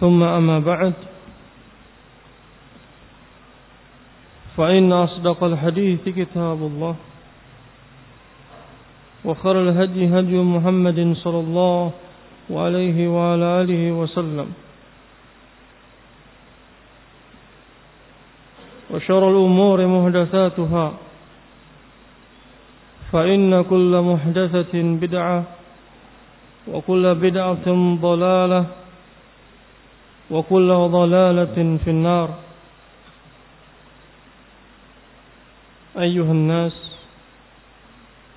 ثم أما بعد فإن أصدق الحديث كتاب الله وخر الهدي هدي محمد صلى الله عليه وعلى آله وسلم وشر الأمور محدثاتها فإن كل محدثة بدعة وكل بدعة ضلالة وكل ضلالة في النار أيها الناس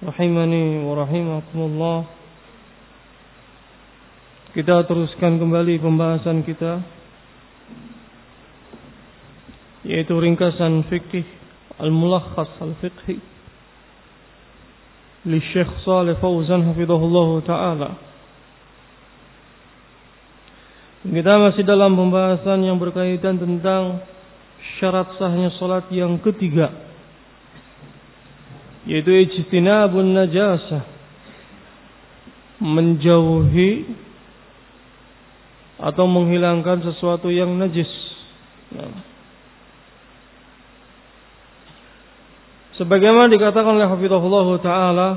rahimani wa rahimakumullah Kita teruskan kembali pembahasan kita yaitu ringkasan fikih al-mulakhas al-fiqhi li Syekh Saleh Fauzan hafizahullah taala Kita masih dalam pembahasan yang berkaitan tentang syarat sahnya salat yang ketiga yaitu ijtinabun najasah menjauhi atau menghilangkan sesuatu yang najis. Nah. Sebagaimana dikatakan oleh Hafizahullah taala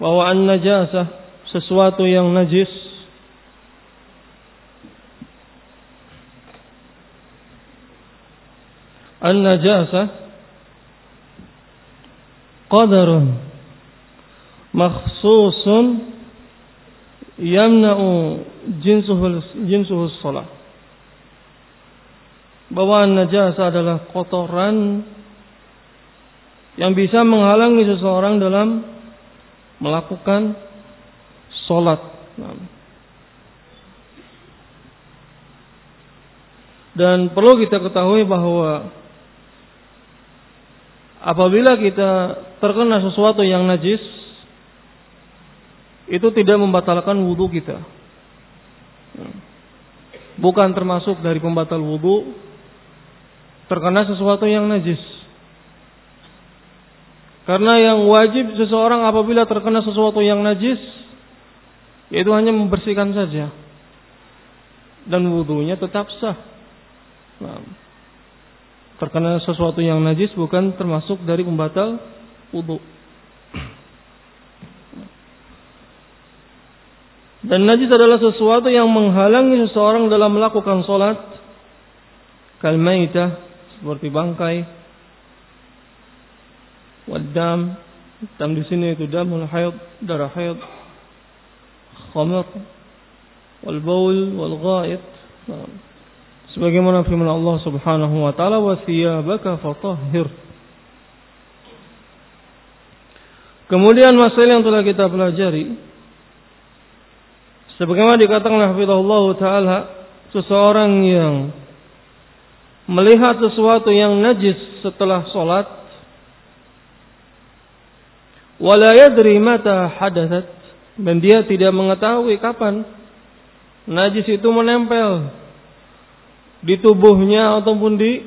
bahwa an-najasah sesuatu yang najis an-najasah qadarun makhsusun yamna'u jinsuhul jinsuhus salat bahwa najasa adalah kotoran yang bisa menghalangi seseorang dalam melakukan sholat. Dan perlu kita ketahui bahwa apabila kita terkena sesuatu yang najis, itu tidak membatalkan wudhu kita. Bukan termasuk dari pembatal wudhu terkena sesuatu yang najis. Karena yang wajib seseorang apabila terkena sesuatu yang najis, yaitu hanya membersihkan saja. Dan wudhunya tetap sah. Nah, terkena sesuatu yang najis bukan termasuk dari pembatal wudhu. Dan najis adalah sesuatu yang menghalangi seseorang dalam melakukan sholat. Kalmaitah, seperti bangkai, wadam, dam di sini itu damul haid, darah haid, khamr, wal baul wal ghaid. Sebagaimana firman Allah Subhanahu wa taala wa thiyabaka fatahhir. Kemudian masalah yang telah kita pelajari sebagaimana dikatakan Allah taala seseorang yang melihat sesuatu yang najis setelah sholat wala yadri mata hadathat dan dia tidak mengetahui kapan najis itu menempel di tubuhnya ataupun di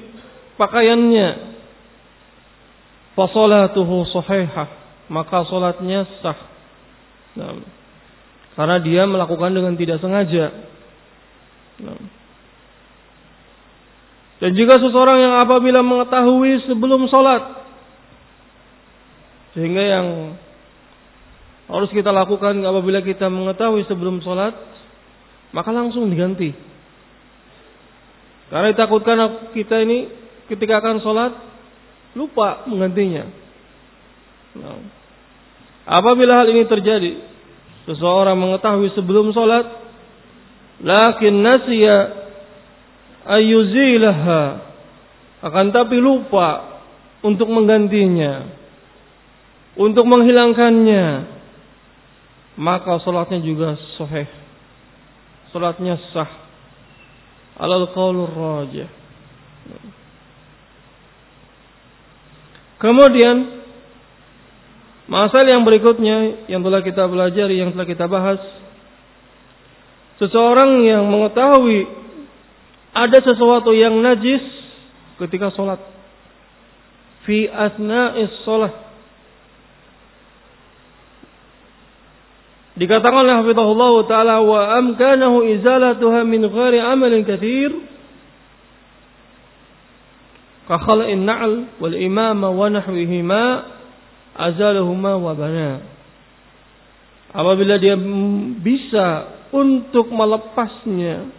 pakaiannya. Fasolatuhu sahihah. Maka solatnya sah. Nah, karena dia melakukan dengan tidak sengaja. Nah. dan jika seseorang yang apabila mengetahui sebelum solat sehingga yang harus kita lakukan apabila kita mengetahui sebelum sholat, maka langsung diganti. Karena ditakutkan kita ini ketika akan sholat, lupa menggantinya. Nah, apabila hal ini terjadi, seseorang mengetahui sebelum sholat, lakin nasiya ayuzilaha, akan tapi lupa untuk menggantinya untuk menghilangkannya maka salatnya juga sahih. Salatnya sah alal qaulur rajih kemudian masalah yang berikutnya yang telah kita pelajari yang telah kita bahas seseorang yang mengetahui ada sesuatu yang najis ketika sholat. Fi asna'is sholat Dikatakan oleh Hafizahullah Ta'ala wa amkanahu izalatuha min ghairi amalin kathir. Kakhala'in na'al wal imama wa nahwihima azalahuma wa bana. Apabila dia bisa untuk melepasnya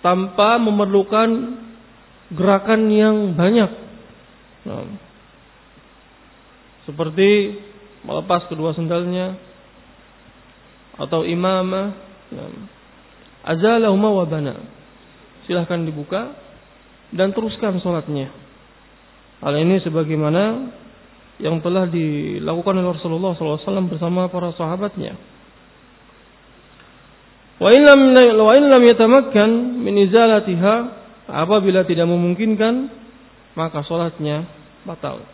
tanpa memerlukan gerakan yang banyak. Nah, seperti melepas kedua sendalnya, atau imamah azalahuma wa bana. Silahkan dibuka dan teruskan sholatnya hal ini sebagaimana yang telah dilakukan oleh Rasulullah SAW bersama para sahabatnya. Wa in lam yatamakkan min izalatiha apabila tidak memungkinkan maka sholatnya batal.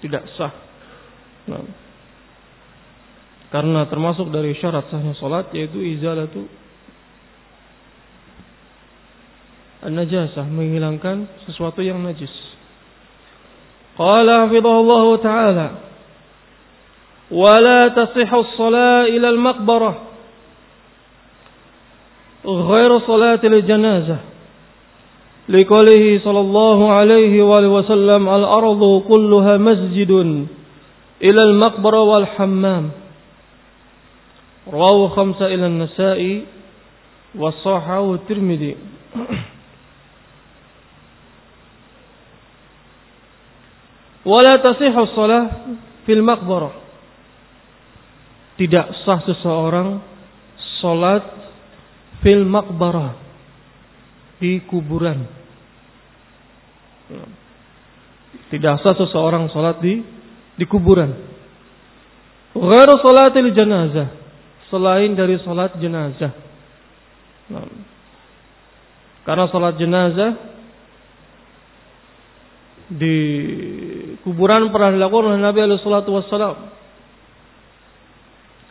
Tidak sah. Nah. Karena termasuk dari syarat sahnya salat yaitu izalatu an-najasah, menghilangkan sesuatu yang najis. Qala hafizahullah taala ولا تصح الصلاة إلى المقبرة غير صلاة الجنازة لقوله صلى الله عليه وآله وسلم الأرض كلها مسجد إلى المقبرة والحمام rawahu khamsa ila an-nasa'i wa sahahu tirmidzi wala tasihhu shalah fil maqbarah. Tidak sah seseorang salat fil maqbarah di kuburan. Tidak sah seseorang salat di di kuburan. Ghairu salatil janazah selain dari salat jenazah. Nah, karena salat jenazah di kuburan pernah dilakukan oleh Nabi alaihi salatu wassalam.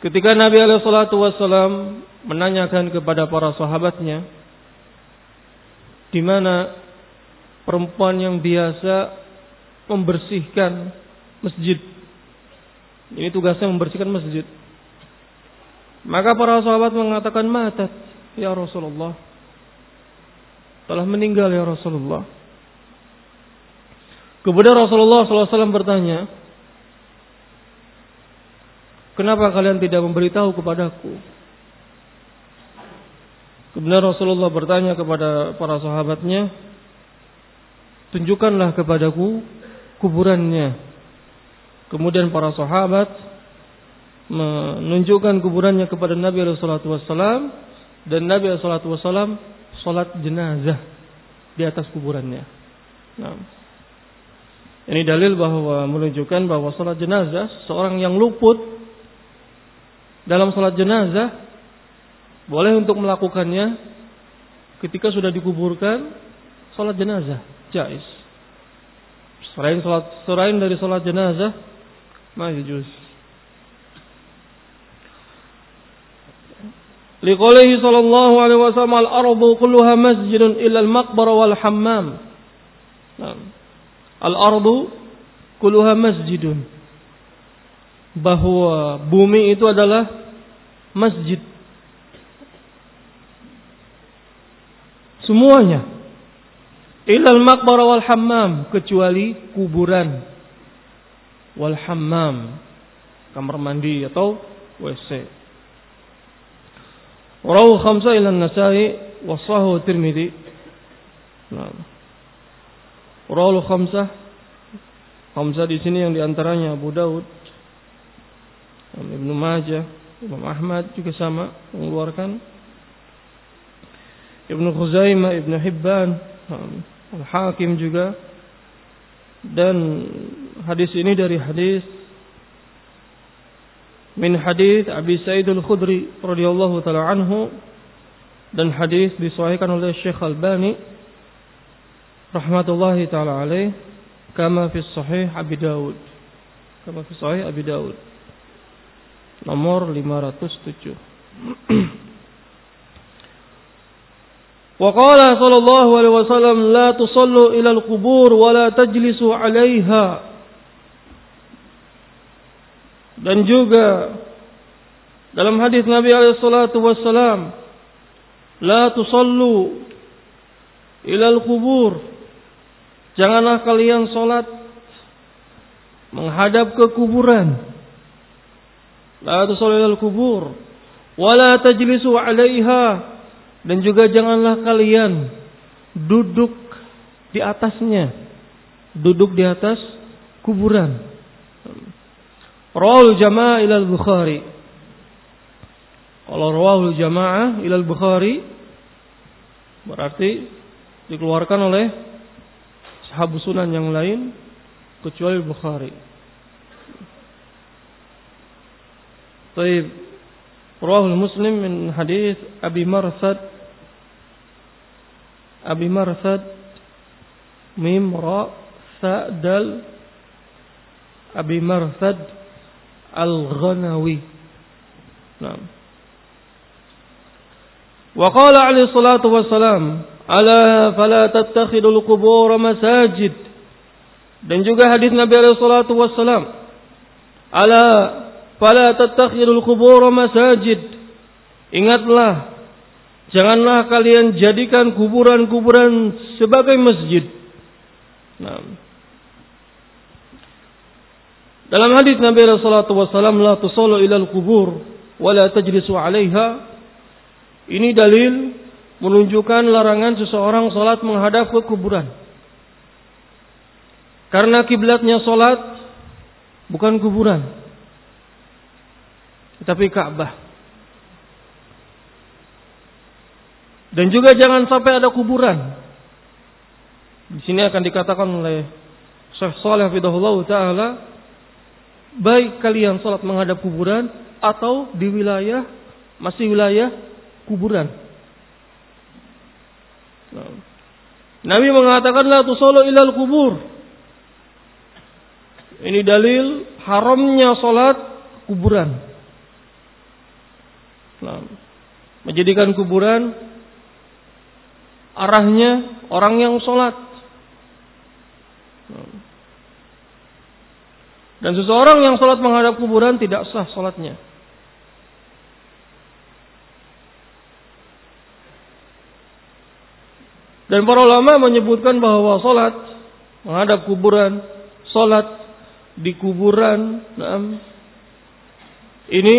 Ketika Nabi alaihi salatu wassalam menanyakan kepada para sahabatnya di mana perempuan yang biasa membersihkan masjid. Ini tugasnya membersihkan masjid. Maka para sahabat mengatakan matat ya Rasulullah. Telah meninggal ya Rasulullah. Kemudian Rasulullah SAW bertanya, Kenapa kalian tidak memberitahu kepadaku? Kemudian Rasulullah bertanya kepada para sahabatnya, Tunjukkanlah kepadaku kuburannya. Kemudian para sahabat menunjukkan kuburannya kepada Nabi Alaihi Wasallam dan Nabi SAW sholat jenazah di atas kuburannya. Nah, ini dalil bahwa menunjukkan bahwa sholat jenazah seorang yang luput dalam sholat jenazah boleh untuk melakukannya ketika sudah dikuburkan sholat jenazah jais. Selain sholat selain dari sholat jenazah majus. Liqaulihi sallallahu alaihi wasallam al-ardu kulluha masjidun illa al-maqbara wal hammam. Al-ardu. Bahwa bumi itu adalah masjid. Semuanya. Illa al-maqbara wal hammam kecuali kuburan wal hammam kamar mandi atau WC. Rawu khamsa ila nasai wa sahu tirmidhi. Nah. Rawu khamsa khamsa di sini yang di antaranya Abu Daud, Ibnu Majah, Imam Ahmad juga sama mengeluarkan. Ibnu Khuzaimah, Ibnu Hibban, Al-Hakim juga dan hadis ini dari hadis min hadis Abi Sa'id Al-Khudri radhiyallahu taala anhu dan hadis disahihkan oleh Syekh Al-Bani rahmatullahi taala alaih kama fi sahih Abi Daud kama fi sahih Abi Daud nomor 507 وقال صلى الله عليه وسلم لا تصلوا إلى القبور ولا تجلسوا عليها dan juga dalam hadis Nabi alaihi salatu wassalam, "La tusallu ilal kubur." Janganlah kalian salat menghadap ke kuburan. La tusallu ilal kubur wala tajlisu 'alaiha dan juga janganlah kalian duduk di atasnya. Duduk di atas kuburan. Rawal jamaah ilal Bukhari. Kalau rawal jamaah ilal Bukhari berarti dikeluarkan oleh sahabat sunan yang lain kecuali Bukhari. Baik. Rawal Muslim min hadis Abi Marsad Abi Marsad Mim Ra Sa Dal Abi Marsad Al-Ghanawi. Nah. Wa qala alaihi salatu wassalam, "Ala fala tattakhidul qubur masajid." Dan juga hadis Nabi alaihi salatu wassalam, "Ala fala tattakhidul qubur masajid." Ingatlah, janganlah kalian jadikan kuburan-kuburan sebagai masjid. Nah. Dalam hadis Nabi alaihi wasallam la tusallu ilal kubur wa la tajlisu 'alaiha. Ini dalil menunjukkan larangan seseorang salat menghadap ke kuburan. Karena kiblatnya salat bukan kuburan. Tetapi Ka'bah. Dan juga jangan sampai ada kuburan. Di sini akan dikatakan oleh Syekh Saleh Fidahullah Ta'ala baik kalian sholat menghadap kuburan atau di wilayah masih wilayah kuburan. Nah. Nabi mengatakan la tusallu ilal kubur. Ini dalil haramnya sholat kuburan. Nah, menjadikan kuburan arahnya orang yang sholat. Dan seseorang yang sholat menghadap kuburan tidak sah sholatnya. Dan para ulama menyebutkan bahwa sholat menghadap kuburan, sholat di kuburan, ini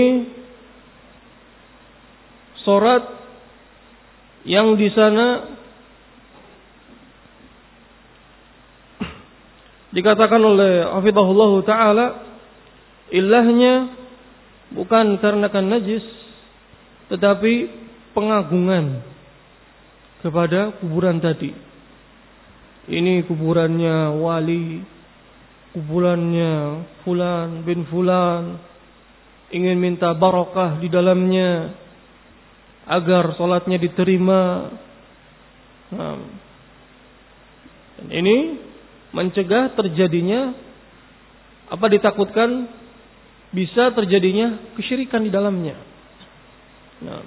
sholat yang di sana dikatakan oleh Hafizahullah Ta'ala ilahnya bukan karena kan najis tetapi pengagungan kepada kuburan tadi. Ini kuburannya wali, kuburannya fulan bin fulan, ingin minta barokah di dalamnya agar sholatnya diterima. Nah, ini mencegah terjadinya apa ditakutkan bisa terjadinya kesyirikan di dalamnya. Nah,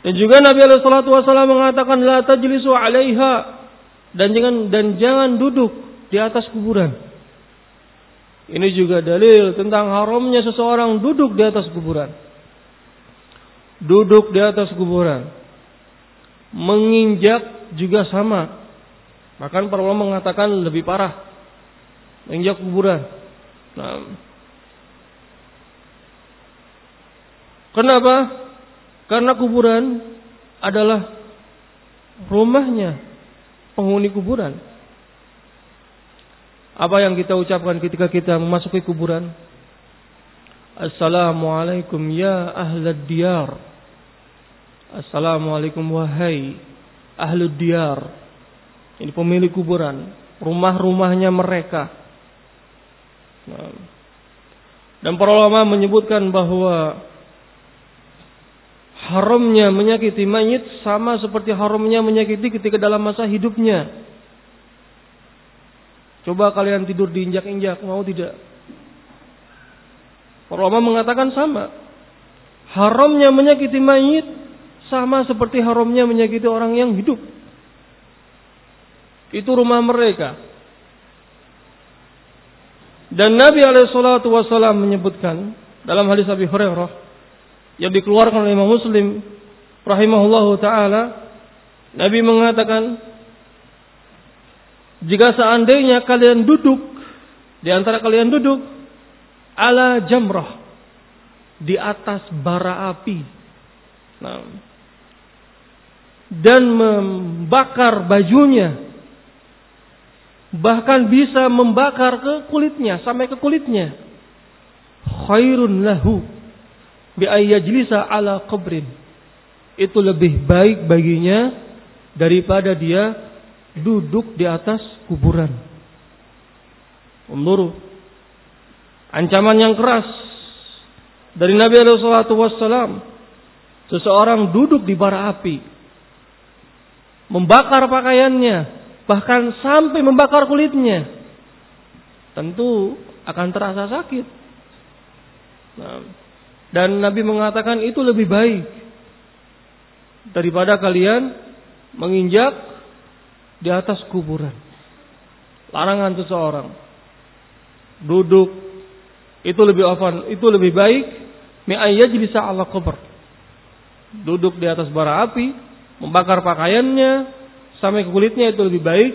dan juga Nabi Alaihi Wasallam mengatakan la tajlisu 'alaiha dan jangan dan jangan duduk di atas kuburan. Ini juga dalil tentang haramnya seseorang duduk di atas kuburan. Duduk di atas kuburan. Menginjak juga sama. Bahkan para ulama mengatakan lebih parah. Menginjak kuburan. Nah. Kenapa? Karena kuburan adalah rumahnya penghuni kuburan. Apa yang kita ucapkan ketika kita memasuki kuburan? Assalamualaikum ya ahlad diyar. Assalamualaikum wahai ahlud diyar. Ini pemilik kuburan, rumah-rumahnya mereka. Nah. Dan para ulama menyebutkan bahwa haramnya menyakiti mayit sama seperti haramnya menyakiti ketika dalam masa hidupnya. Coba kalian tidur diinjak-injak, mau tidak? Para mengatakan sama. Haramnya menyakiti mayit sama seperti haramnya menyakiti orang yang hidup. Itu rumah mereka. Dan Nabi wassalam menyebutkan dalam hadis Abi Hurairah yang dikeluarkan oleh Imam Muslim rahimahullahu taala Nabi mengatakan jika seandainya kalian duduk di antara kalian duduk ala jamrah di atas bara api. Nah, dan membakar bajunya bahkan bisa membakar ke kulitnya sampai ke kulitnya khairun lahu bi ayyajlisa ala qabrin itu lebih baik baginya daripada dia duduk di atas kuburan. Umur ancaman yang keras dari Nabi Wasallam seseorang duduk di bara api membakar pakaiannya bahkan sampai membakar kulitnya tentu akan terasa sakit nah, dan Nabi mengatakan itu lebih baik daripada kalian menginjak di atas kuburan. Larangan seseorang duduk itu lebih afan, itu lebih baik jadi bisa Allah kubur. Duduk di atas bara api, membakar pakaiannya sampai ke kulitnya itu lebih baik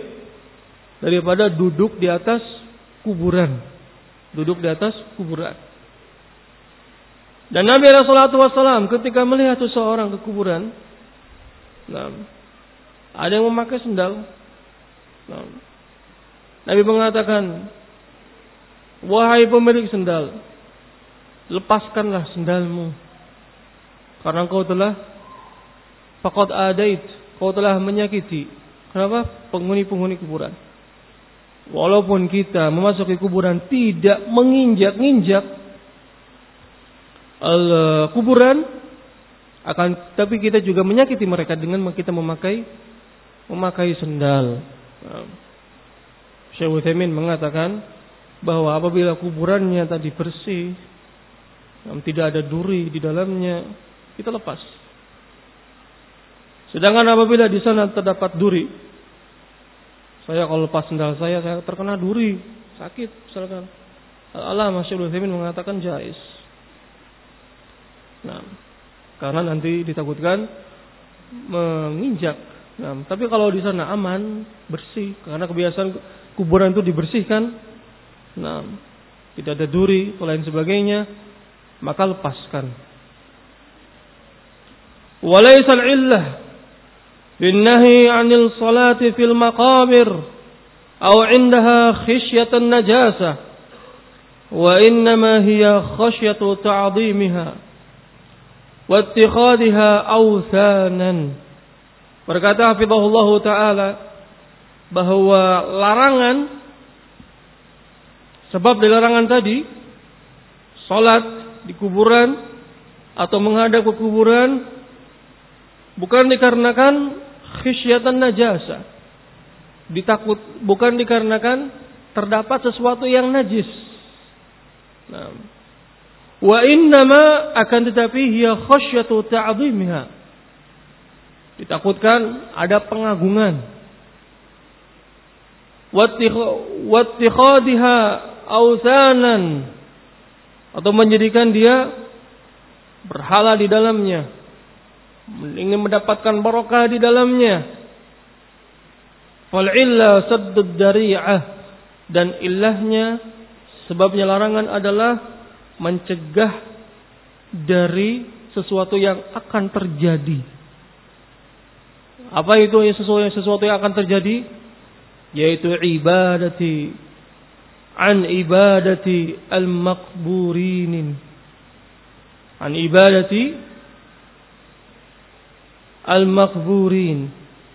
daripada duduk di atas kuburan. Duduk di atas kuburan. Dan Nabi Rasulullah ketika melihat seseorang ke kuburan, nah, ada yang memakai sendal. Nah. Nabi mengatakan, Wahai pemilik sendal, lepaskanlah sendalmu. Karena kau telah fakot adait, kau telah menyakiti. Kenapa? Penghuni-penghuni kuburan. Walaupun kita memasuki kuburan tidak menginjak-injak kuburan, akan tapi kita juga menyakiti mereka dengan kita memakai memakai sendal. Nah, Syekh Utsaimin mengatakan bahwa apabila kuburannya tadi bersih, tidak ada duri di dalamnya, kita lepas. Sedangkan apabila di sana terdapat duri, saya kalau lepas sendal saya, saya terkena duri, sakit misalkan. Allah Masya Utsaimin mengatakan jais. Nah, karena nanti ditakutkan menginjak Nah, tapi kalau di sana aman, bersih, karena kebiasaan kuburan itu dibersihkan, nah, tidak ada duri lain sebagainya, maka lepaskan. Walaisal illah بالنهي عن الصلاة في المقابر أو عندها خشية النجاسة وإنما هي خشية تعظيمها wattikhadha awthanan. Berkata hafizahullah taala bahwa larangan sebab dilarangan tadi salat di kuburan atau menghadap ke kuburan bukan dikarenakan khisyatan najasa. Ditakut bukan dikarenakan terdapat sesuatu yang najis. Nah, wa innama akan tetapi hiya khasyatu ta'zimha. Ditakutkan ada pengagungan. Wattikhadiha awsanan atau menjadikan dia berhala di dalamnya ingin mendapatkan barokah di dalamnya. Fal illa saddud dari'ah. Dan ilahnya sebabnya larangan adalah mencegah dari sesuatu yang akan terjadi. Apa itu sesuatu sesuatu yang akan terjadi? Yaitu ibadati an ibadati al-maqburinin. An ibadati al-maqburin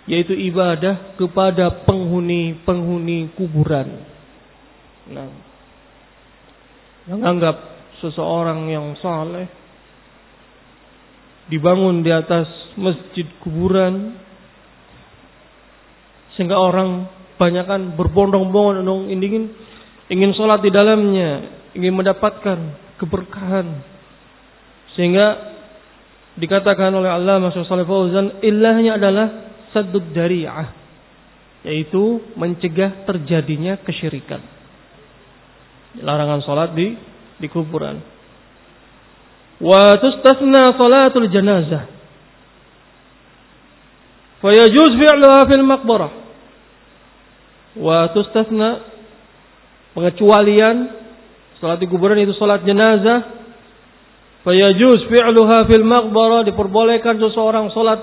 yaitu ibadah kepada penghuni-penghuni kuburan. Nah, yang anggap seseorang yang saleh dibangun di atas masjid kuburan sehingga orang banyakkan berbondong-bondong ingin ingin sholat di dalamnya, ingin mendapatkan keberkahan. Sehingga dikatakan oleh Allah Masya Fauzan, ilahnya adalah sadud dari'ah. Yaitu mencegah terjadinya kesyirikan. Larangan sholat di di kuburan. Wa tustasna salatul janazah. Fayajuz fi'luha fil maqbarah. Wa tustasna pengecualian salat di kuburan itu salat jenazah fayajuz fi'luha fil maqbarah diperbolehkan seseorang salat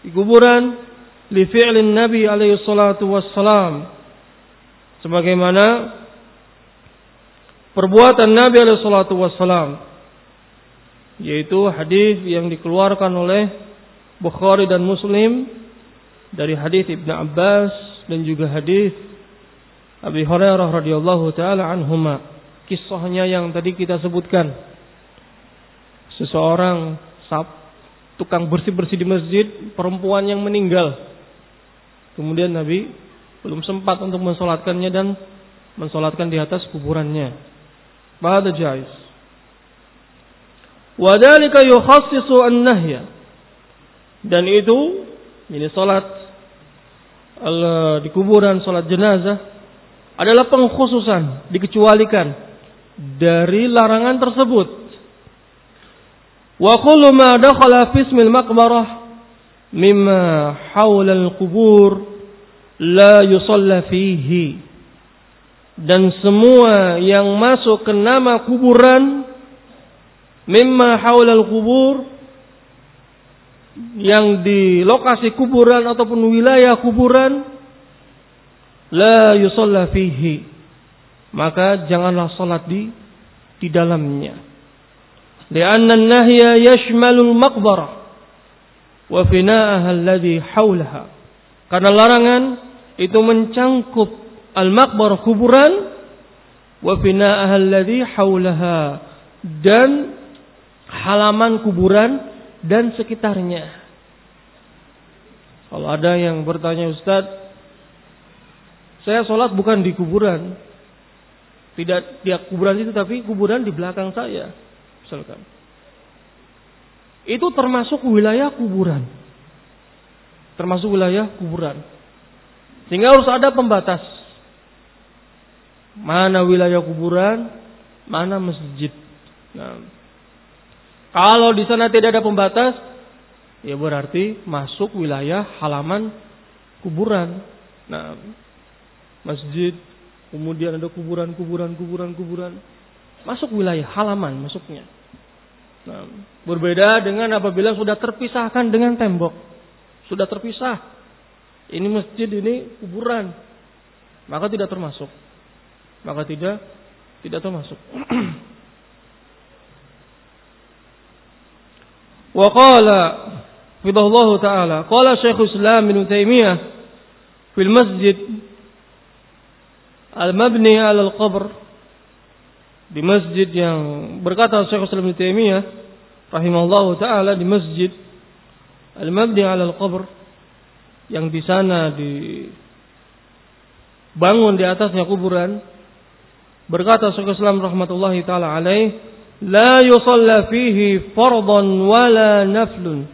di kuburan li fi'lin nabi alaihi salatu wassalam sebagaimana perbuatan nabi alaihi salatu wassalam yaitu hadis yang dikeluarkan oleh Bukhari dan Muslim dari hadis Ibnu Abbas dan juga hadis Abi Hurairah radhiyallahu taala anhuma. Kisahnya yang tadi kita sebutkan. Seseorang sab, tukang bersih-bersih di masjid, perempuan yang meninggal. Kemudian Nabi belum sempat untuk mensolatkannya dan mensolatkan di atas kuburannya. Ba'da jais. Wadalika yukhassisu an-nahya. Dan itu ini salat di kuburan salat jenazah adalah pengkhususan, dikecualikan dari larangan tersebut. Wa kullu ma dakhala fi ismil maqbarah mimma hawla al-qubur la yusalla fihi. Dan semua yang masuk ke nama kuburan mimma hawla al-qubur yang di lokasi kuburan ataupun wilayah kuburan la yusalla fihi maka janganlah salat di di dalamnya an-nahya yashmalu al-maqbarah wa fina'aha alladhi hawlaha karena larangan itu mencangkup al-maqbarah kuburan wa fina'aha alladhi hawlaha dan halaman kuburan dan sekitarnya kalau ada yang bertanya Ustadz saya sholat bukan di kuburan. Tidak di kuburan itu tapi kuburan di belakang saya. Misalkan. Itu termasuk wilayah kuburan. Termasuk wilayah kuburan. Sehingga harus ada pembatas. Mana wilayah kuburan, mana masjid. Nah, kalau di sana tidak ada pembatas, ya berarti masuk wilayah halaman kuburan. Nah, masjid, kemudian ada kuburan, kuburan, kuburan, kuburan. Masuk wilayah halaman masuknya. Nah, berbeda dengan apabila sudah terpisahkan dengan tembok. Sudah terpisah. Ini masjid, ini kuburan. Maka tidak termasuk. Maka tidak tidak termasuk. Wa qala fidallahu taala qala Syekh Islam bin Taimiyah fil masjid al-mabni 'ala al-qabr di masjid yang berkata Syekh Muslim Taimiyah rahimallahu taala di masjid al mabdi 'ala al-qabr yang di sana di bangun di atasnya kuburan berkata Syekh Islam rahmatullahi taala alaih la yusalla fihi fardhan wala naflun.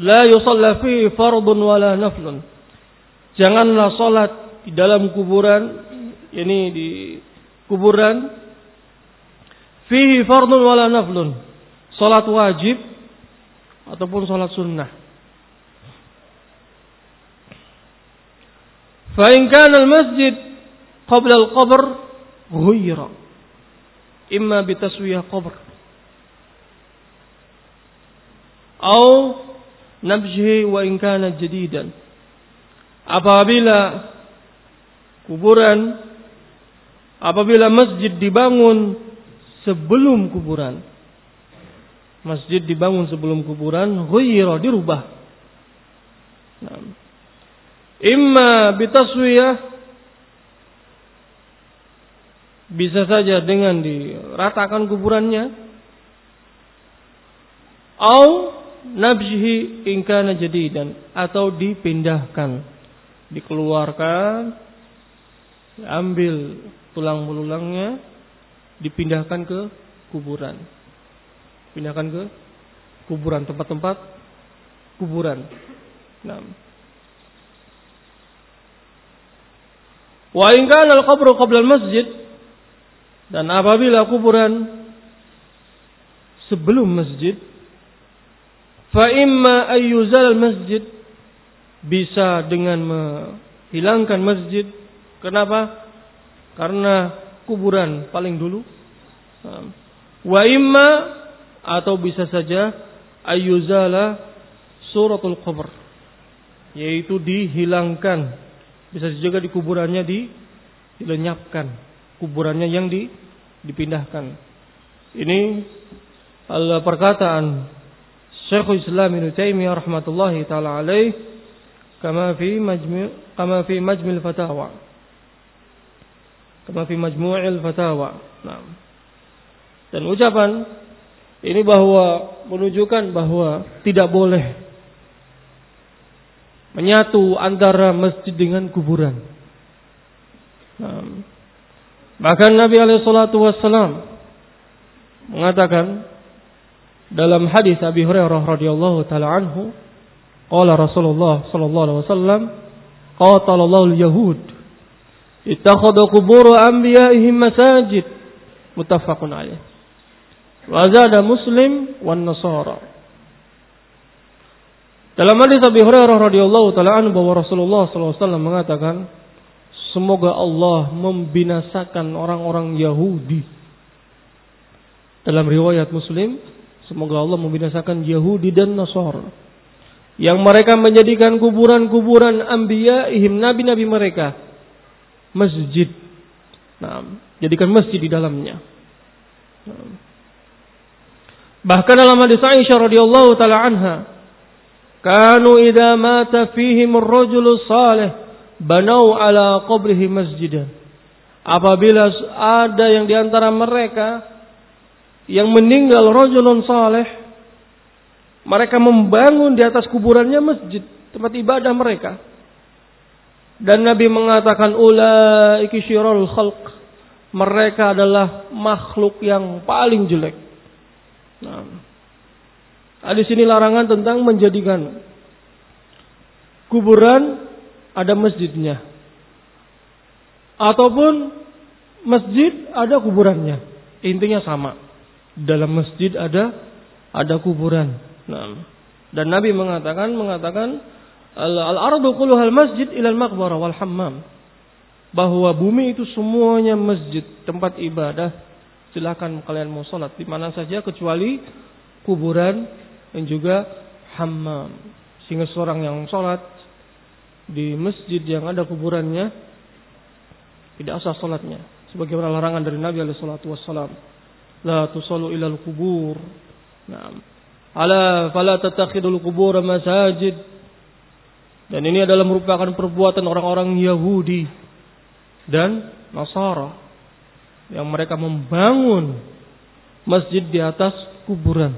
La yusalla fihi fardhun wala naflun. Janganlah salat di dalam kuburan ini di kuburan fihi fardun wala naflun. Salat wajib ataupun salat sunnah. Fa in kana al masjid qabla al qabr ghuyira imma bitaswiyah qabr. Atau nabjihi wa in kana jadidan. Apabila kuburan apabila masjid dibangun sebelum kuburan masjid dibangun sebelum kuburan ghayra dirubah nah. imma bitaswiyah bisa saja dengan diratakan kuburannya au nabjihi ingkana dan atau dipindahkan dikeluarkan ambil tulang belulangnya dipindahkan ke kuburan pindahkan ke kuburan tempat-tempat kuburan nah wa in kana al-qabru qabla al-masjid dan apabila kuburan sebelum masjid, fa imma ayyuzal masjid bisa dengan menghilangkan masjid. Kenapa? Karena kuburan paling dulu. Wa imma atau bisa saja ayyuzala suratul qabr yaitu dihilangkan bisa juga di kuburannya dilenyapkan kuburannya yang di, dipindahkan. Ini adalah perkataan Syekhul Islam Ibnu Taimiyah rahmatullahi taala alaih kama fi majmu' kama fi majmil fatawa. Kama fi majmu'il fatawa. Nah. Dan ucapan ini bahwa menunjukkan bahwa tidak boleh menyatu antara masjid dengan kuburan. Nah, Bahkan Nabi alaihi wassalam mengatakan dalam hadis Abi Hurairah radhiyallahu taala anhu, qala Rasulullah sallallahu alaihi wasallam, qatalallahu al-yahud ittakhadhu qubur anbiya'ihim masajid muttafaqun alaih. Wa zada Muslim wan Nasara. Dalam hadis Abi Hurairah radhiyallahu taala anhu bahwa Rasulullah sallallahu alaihi wasallam mengatakan Semoga Allah membinasakan orang-orang Yahudi. Dalam riwayat Muslim, semoga Allah membinasakan Yahudi dan Nasara. Yang mereka menjadikan kuburan-kuburan ihim nabi-nabi mereka masjid. Nah, jadikan masjid di dalamnya. Nah. Bahkan dalam hadis Aisyah radhiyallahu taala anha, kanu idza mata fihim ar-rajulu salih banau ala qabrihi masjidan. Apabila ada yang di antara mereka yang meninggal rajulun saleh, mereka membangun di atas kuburannya masjid, tempat ibadah mereka. Dan Nabi mengatakan ulaiki syirul khalq. Mereka adalah makhluk yang paling jelek. Nah, di sini larangan tentang menjadikan kuburan ada masjidnya. Ataupun masjid ada kuburannya. Intinya sama. Dalam masjid ada ada kuburan. Nah, dan Nabi mengatakan mengatakan al-ardu kulluhal masjid ilal maqbarah wal hammam. Bahwa bumi itu semuanya masjid, tempat ibadah. Silakan kalian mau salat di mana saja kecuali kuburan dan juga hammam. Sehingga seorang yang salat di masjid yang ada kuburannya tidak asal salatnya sebagaimana larangan dari Nabi alaihi salatu wassalam la tusallu ilal kubur nah Ala fala tattakhidul qubur masajid. Dan ini adalah merupakan perbuatan orang-orang Yahudi dan Nasara yang mereka membangun masjid di atas kuburan.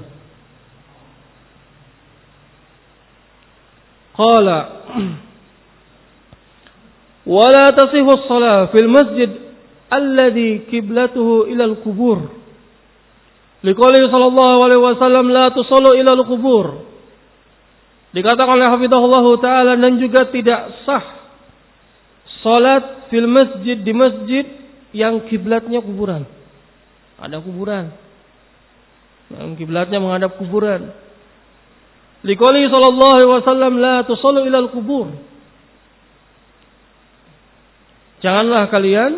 Qala ولا تصح الصلاة في المسجد الذي كبلته إلى القبور لقوله صلى الله عليه وسلم لا تصلوا إلى القبور dikatakan oleh hafizahullah taala dan juga tidak sah salat fil masjid di masjid yang kiblatnya kuburan ada kuburan yang kiblatnya menghadap kuburan liqali sallallahu alaihi wasallam la tusallu ila al-qubur Janganlah kalian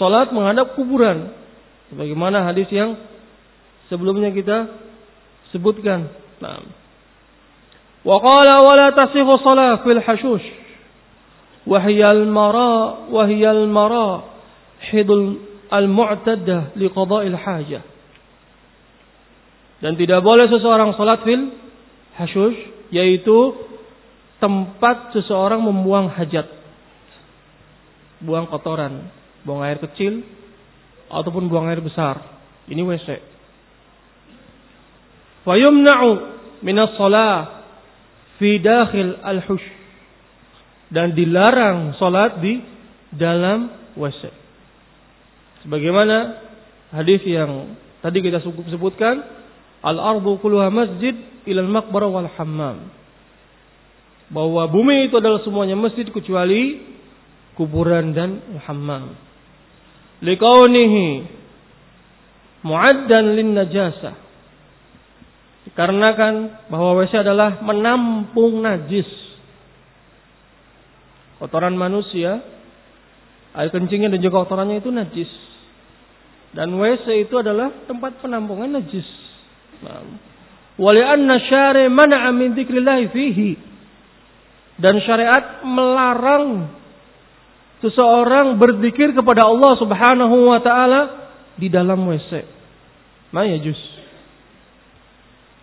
sholat menghadap kuburan. Bagaimana hadis yang sebelumnya kita sebutkan. Nah. Shalah fil hashush. Wa hiya al-mara wa hiya al-mara hidul al-mu'taddah li qada'il hajah. Dan tidak boleh seseorang salat fil hashush yaitu tempat seseorang membuang hajat buang kotoran, buang air kecil ataupun buang air besar. Ini WC. Fayumna'u minas shalah fi dakhil al-hush dan dilarang salat di dalam WC. Sebagaimana hadis yang tadi kita sebutkan, al-ardu kulluha masjid ila al-maqbarah wal hammam. Bahwa bumi itu adalah semuanya masjid kecuali kuburan dan hammam. Likaunihi muaddan lin najasah. Dikarenakan bahwa WC adalah menampung najis. Kotoran manusia, air kencingnya dan juga kotorannya itu najis. Dan WC itu adalah tempat penampungan najis. Nah. Wali anna syari mana'a min dzikrillah fihi. Dan syariat melarang seseorang berzikir kepada Allah Subhanahu wa taala di dalam WC. Mayajus.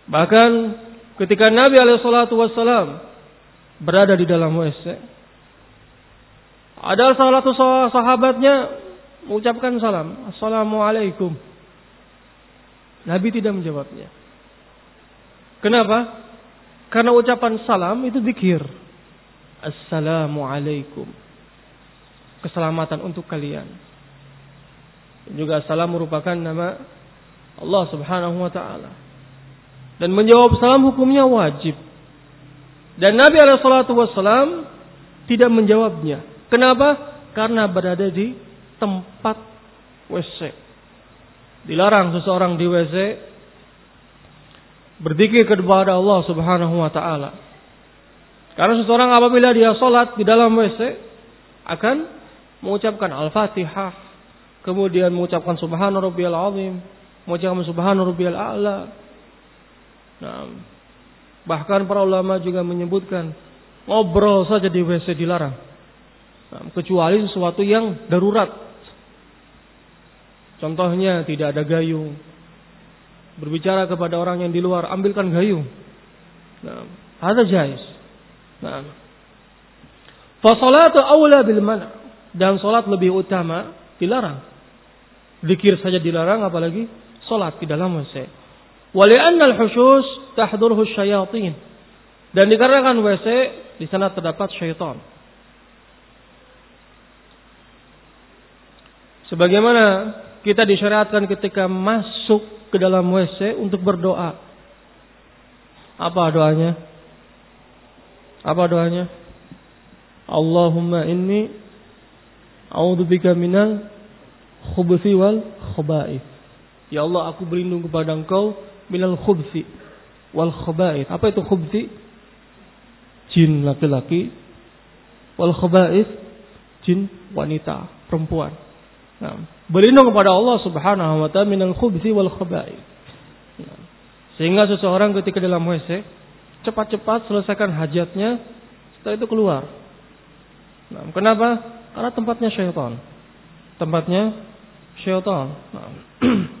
Bahkan ketika Nabi alaihi salatu wasallam berada di dalam WC, ada salah satu sahabatnya mengucapkan salam, Assalamualaikum. Nabi tidak menjawabnya. Kenapa? Karena ucapan salam itu zikir. Assalamualaikum keselamatan untuk kalian. Juga salam merupakan nama Allah Subhanahu wa taala. Dan menjawab salam hukumnya wajib. Dan Nabi wasallam tidak menjawabnya. Kenapa? Karena berada di tempat WC. Dilarang seseorang di WC berzikir kepada Allah Subhanahu wa taala. Karena seseorang apabila dia sholat di dalam WC akan mengucapkan Al-Fatihah, kemudian mengucapkan Subhana rabbiyal azim, mengucapkan Subhana a'la. Nah, bahkan para ulama juga menyebutkan ngobrol saja di WC dilarang. Nah, kecuali sesuatu yang darurat. Contohnya tidak ada gayung. Berbicara kepada orang yang di luar, ambilkan gayung. Nah, ada jais. Nah, Fasalatu awla bil mana' dan sholat lebih utama dilarang. Zikir saja dilarang apalagi sholat di dalam WC. Wali'anna tahdurhu syayatin. Dan dikarenakan WC di sana terdapat syaitan. Sebagaimana kita disyariatkan ketika masuk ke dalam WC untuk berdoa. Apa doanya? Apa doanya? Allahumma inni A'udzubika minal khubthi wal khaba'ith. Ya Allah, aku berlindung kepada Engkau minal khubthi wal khaba'ith. Apa itu khubthi? Jin laki-laki. Wal khaba'ith jin wanita, perempuan. Nah, berlindung kepada Allah Subhanahu wa taala minal khubthi wal khaba'ith. Nah, sehingga seseorang ketika dalam WC cepat-cepat selesaikan hajatnya, setelah itu keluar. Nah, kenapa? Karena tempatnya syaitan. Tempatnya syaitan. Nah.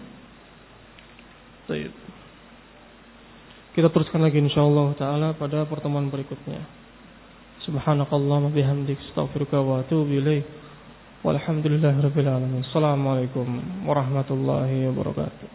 Kita teruskan lagi insyaallah taala pada pertemuan berikutnya. Subhanakallahumma bihamdik astaghfiruka wa atubu ilaik. Walhamdulillahirabbil alamin. Assalamualaikum warahmatullahi wabarakatuh.